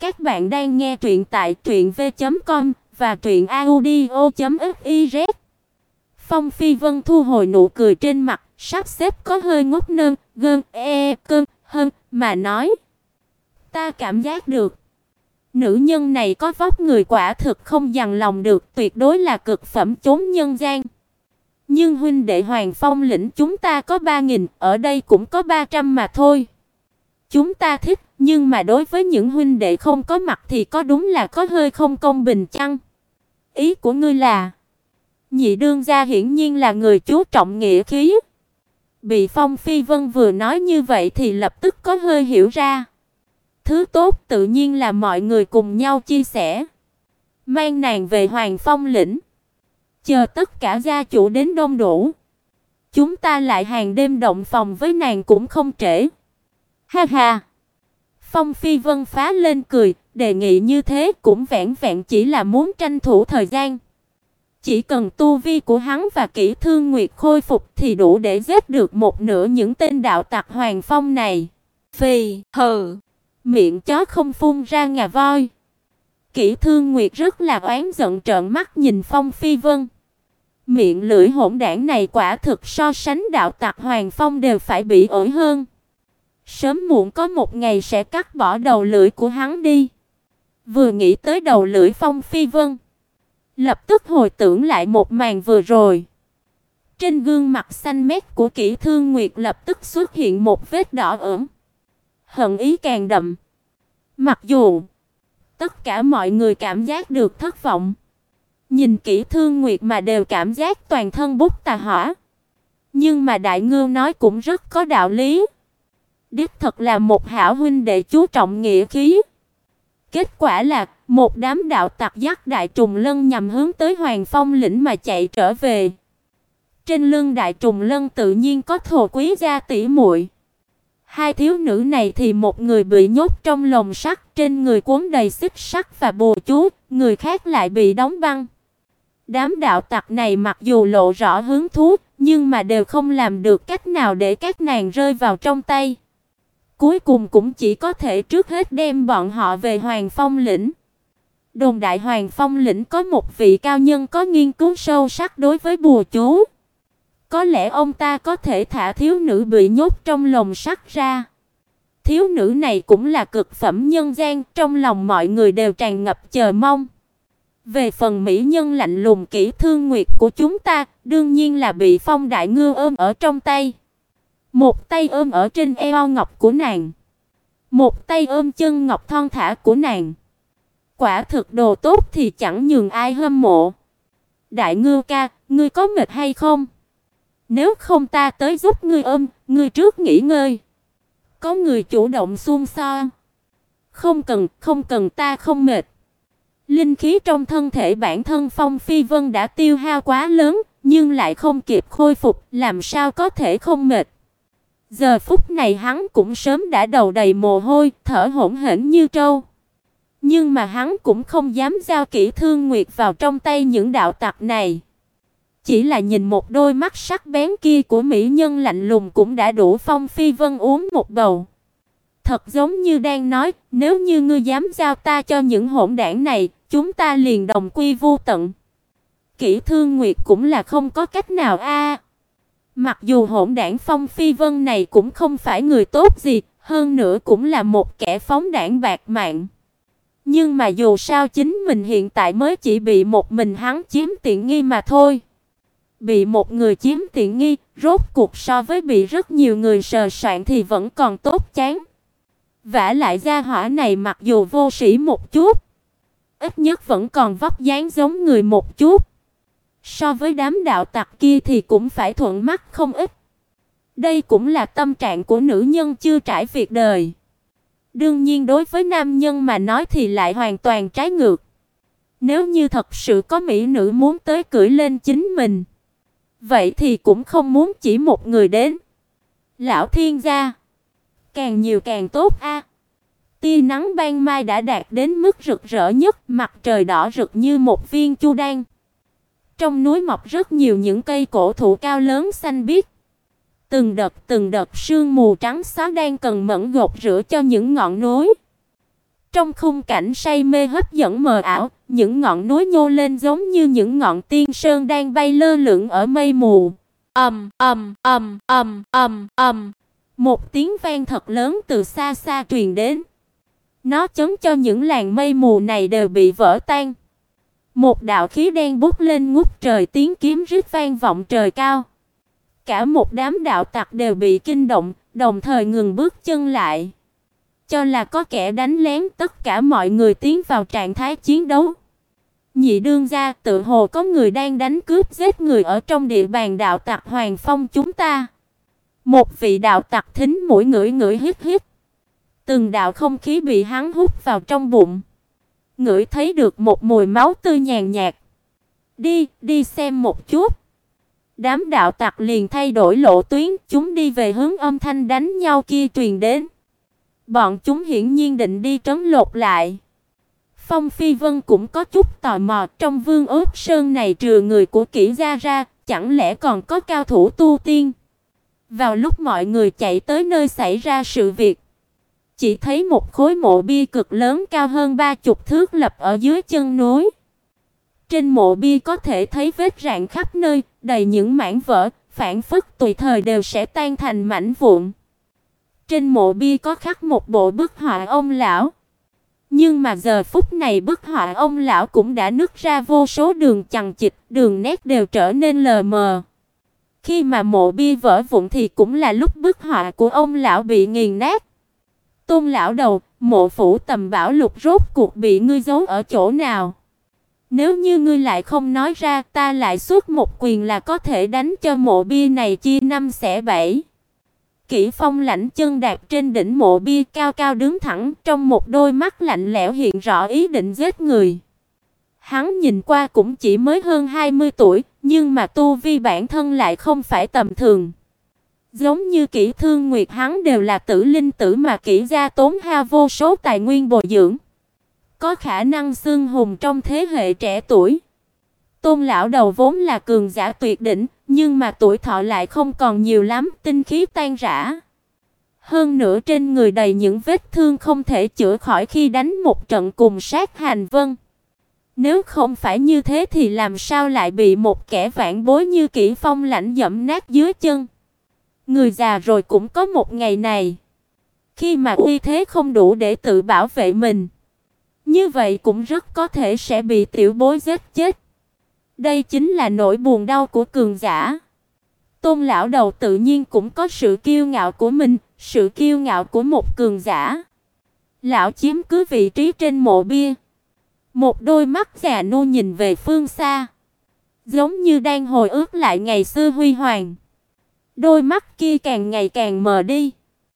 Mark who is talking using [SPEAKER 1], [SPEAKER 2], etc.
[SPEAKER 1] Các bạn đang nghe truyện tại truyệnv.com và truyệnaudio.fiz. Phong Phi Vân thu hồi nụ cười trên mặt, sắp xếp có hơi ngốc nơm, gơn e cơn hơn mà nói: "Ta cảm giác được, nữ nhân này có vóc người quả thực không dằn lòng được, tuyệt đối là cực phẩm chốn nhân gian." Nhưng huynh đệ Hoàng Phong lĩnh chúng ta có 3000, ở đây cũng có 300 mà thôi. Chúng ta thích, nhưng mà đối với những huynh đệ không có mặt thì có đúng là có hơi không công bình chăng? Ý của ngươi là? Nhị đương gia hiển nhiên là người chú trọng nghĩa khí. Bị Phong Phi Vân vừa nói như vậy thì lập tức có hơi hiểu ra. Thứ tốt tự nhiên là mọi người cùng nhau chia sẻ. Mang nàng về Hoàng Phong lĩnh. Chờ tất cả gia chủ đến đông đủ, chúng ta lại hàng đêm động phòng với nàng cũng không trễ. Ha ha. Phong Phi Vân phá lên cười, đề nghị như thế cũng vẹn vẹn chỉ là muốn tranh thủ thời gian. Chỉ cần tu vi của hắn và kỹ thương nguyệt khôi phục thì đủ để giết được một nửa những tên đạo tặc Hoàng Phong này. Phi, hừ, miệng chó không phun ra ngà voi. Kỹ thương nguyệt rất là oán giận trợn mắt nhìn Phong Phi Vân. Miệng lưỡi hỗn đảng này quả thực so sánh đạo tặc Hoàng Phong đều phải bị ổi hơn. Sớm muộn có một ngày sẽ cắt bỏ đầu lưỡi của hắn đi. Vừa nghĩ tới đầu lưỡi Phong Phi Vân, lập tức hồi tưởng lại một màn vừa rồi. Trên gương mặt xanh mét của Kỷ Thương Nguyệt lập tức xuất hiện một vết đỏ ửng. Hận ý càng đậm. Mặc dù tất cả mọi người cảm giác được thất vọng, nhìn Kỷ Thương Nguyệt mà đều cảm giác toàn thân bốc tà hỏa. Nhưng mà Đại Ngưu nói cũng rất có đạo lý. Đích thật là một hảo huynh đệ chú trọng nghĩa khí. Kết quả là một đám đạo tặc dắt đại trùng lân nhằm hướng tới Hoàng Phong lĩnh mà chạy trở về. Trên lưng đại trùng lân tự nhiên có thổ quý gia tỷ muội. Hai thiếu nữ này thì một người bị nhốt trong lồng sắt, trên người cuốn đầy xích sắt và bùa chú, người khác lại bị đóng băng. Đám đạo tặc này mặc dù lộ rõ hướng thú, nhưng mà đều không làm được cách nào để các nàng rơi vào trong tay. Cuối cùng cũng chỉ có thể trước hết đem bọn họ về Hoàng Phong lĩnh. Đồn đại Hoàng Phong lĩnh có một vị cao nhân có nghiên cứu sâu sắc đối với bùa chú. Có lẽ ông ta có thể thả thiếu nữ bị nhốt trong lồng sắt ra. Thiếu nữ này cũng là cực phẩm nhân gian, trong lòng mọi người đều tràn ngập chờ mong. Về phần mỹ nhân lạnh lùng kỹ thương nguyệt của chúng ta, đương nhiên là bị Phong Đại Ngư ôm ở trong tay. Một tay ôm ở trên eo ngọc của nàng, một tay ôm chân ngọc thon thả của nàng. Quả thực đồ tốt thì chẳng nhường ai hâm mộ. Đại ngưu ca, ngươi có mệt hay không? Nếu không ta tới giúp ngươi ôm, ngươi trước nghỉ ngơi. Có người chủ động xung xoa. Không cần, không cần ta không mệt. Linh khí trong thân thể bản thân Phong Phi Vân đã tiêu hao quá lớn, nhưng lại không kịp khôi phục, làm sao có thể không mệt. Giờ phút này hắn cũng sớm đã đầu đầy mồ hôi, thở hổn hển như trâu. Nhưng mà hắn cũng không dám giao kỹ thương nguyệt vào trong tay những đạo tặc này. Chỉ là nhìn một đôi mắt sắc bén kia của mỹ nhân lạnh lùng cũng đã đủ Phong Phi Vân uống một bầu. Thật giống như đang nói, nếu như ngươi dám giao ta cho những hỗn đảng này, chúng ta liền đồng quy vu tận. Kỷ Thương Nguyệt cũng là không có cách nào a. Mặc dù hỗn đảng Phong Phi Vân này cũng không phải người tốt gì, hơn nữa cũng là một kẻ phóng đảng bạc mạng. Nhưng mà dù sao chính mình hiện tại mới chỉ bị một mình hắn chiếm tiện nghi mà thôi. Bị một người chiếm tiện nghi, rốt cuộc so với bị rất nhiều người sờ soạn thì vẫn còn tốt chán. Vả lại gia hỏa này mặc dù vô sĩ một chút, ít nhất vẫn còn vóc dáng giống người một chút. So với đám đạo tặc kia thì cũng phải thuận mắt không ít. Đây cũng là tâm trạng của nữ nhân chưa trải việc đời. Đương nhiên đối với nam nhân mà nói thì lại hoàn toàn trái ngược. Nếu như thật sự có mỹ nữ muốn tới cưỡi lên chính mình, vậy thì cũng không muốn chỉ một người đến. Lão thiên gia, càng nhiều càng tốt a. Tia nắng ban mai đã đạt đến mức rực rỡ nhất, mặt trời đỏ rực như một viên chu đan. Trong núi mọc rất nhiều những cây cổ thụ cao lớn xanh biếc. Từng đợt từng đợt sương mù trắng xóa đang cần mẫn gột rửa cho những ngọn núi. Trong khung cảnh say mê hấp dẫn mờ ảo, những ngọn núi nhô lên giống như những ngọn tiên sơn đang bay lơ lửng ở mây mù. Ầm ầm ầm ầm ầm ầm. Một tiếng vang thật lớn từ xa xa truyền đến. Nó chấn cho những làn mây mù này đều bị vỡ tan. Một đạo khí đen bút lên ngút trời tiếng kiếm rít vang vọng trời cao. Cả một đám đạo tặc đều bị kinh động, đồng thời ngừng bước chân lại. Cho là có kẻ đánh lén, tất cả mọi người tiến vào trạng thái chiến đấu. Nhị đương gia, tự hồ có người đang đánh cướp giết người ở trong địa bàn đạo tặc Hoàng Phong chúng ta. Một vị đạo tặc thính mũi ngửi ngửi hít hít. Từng đạo không khí bị hắn hút vào trong bụng. Ngửi thấy được một mùi máu tươi nhàn nhạt. Đi, đi xem một chút. Đám đạo tặc liền thay đổi lộ tuyến, chúng đi về hướng âm thanh đánh nhau kia truyền đến. Bọn chúng hiển nhiên định đi trấn lột lại. Phong Phi Vân cũng có chút tò mò, trong Vương Ước Sơn này trừ người của Kỷ gia ra, chẳng lẽ còn có cao thủ tu tiên? Vào lúc mọi người chạy tới nơi xảy ra sự việc, chỉ thấy một khối mộ bia cực lớn cao hơn ba chục thước lập ở dưới chân núi. Trên mộ bia có thể thấy vết rạn khắp nơi, đầy những mảnh vỡ, phản phất tùy thời đều sẽ tan thành mảnh vụn. Trên mộ bia có khắc một bộ bức họa ông lão. Nhưng mà giờ phút này bức họa ông lão cũng đã nứt ra vô số đường chằng chịt, đường nét đều trở nên lờ mờ. Khi mà mộ bia vỡ vụn thì cũng là lúc bức họa của ông lão bị nghiền nát. Tôn lão đầu, mộ phủ tầm bảo lục rốt cuộc bị ngươi giấu ở chỗ nào? Nếu như ngươi lại không nói ra, ta lại xuất một quyền là có thể đánh cho mộ bia này chia năm xẻ bảy. Kỷ Phong lạnh chân đạp trên đỉnh mộ bia cao cao đứng thẳng, trong một đôi mắt lạnh lẽo hiện rõ ý định giết người. Hắn nhìn qua cũng chỉ mới hơn 20 tuổi, nhưng mà tu vi bản thân lại không phải tầm thường. Giống như Kỷ Thương Nguyệt hắn đều là tử linh tử mà Kỷ gia tốn hao vô số tài nguyên bồi dưỡng, có khả năng xưng hùng trong thế hệ trẻ tuổi. Tôn lão đầu vốn là cường giả tuyệt đỉnh, nhưng mà tuổi thọ lại không còn nhiều lắm, tinh khí tan rã. Hơn nữa trên người đầy những vết thương không thể chữa khỏi khi đánh một trận cùng sát hành vân. Nếu không phải như thế thì làm sao lại bị một kẻ vạn bối như Kỷ Phong lạnh dẫm nát dưới chân. Người già rồi cũng có một ngày này. Khi mà uy thế không đủ để tự bảo vệ mình, như vậy cũng rất có thể sẽ bị tiểu bối giết chết. Đây chính là nỗi buồn đau của cường giả. Tôn lão đầu tự nhiên cũng có sự kiêu ngạo của mình, sự kiêu ngạo của một cường giả. Lão chiếm cứ vị trí trên mộ bia. Một đôi mắt già nua nhìn về phương xa, giống như đang hồi ức lại ngày xưa huy hoàng. Đôi mắt kia càng ngày càng mờ đi.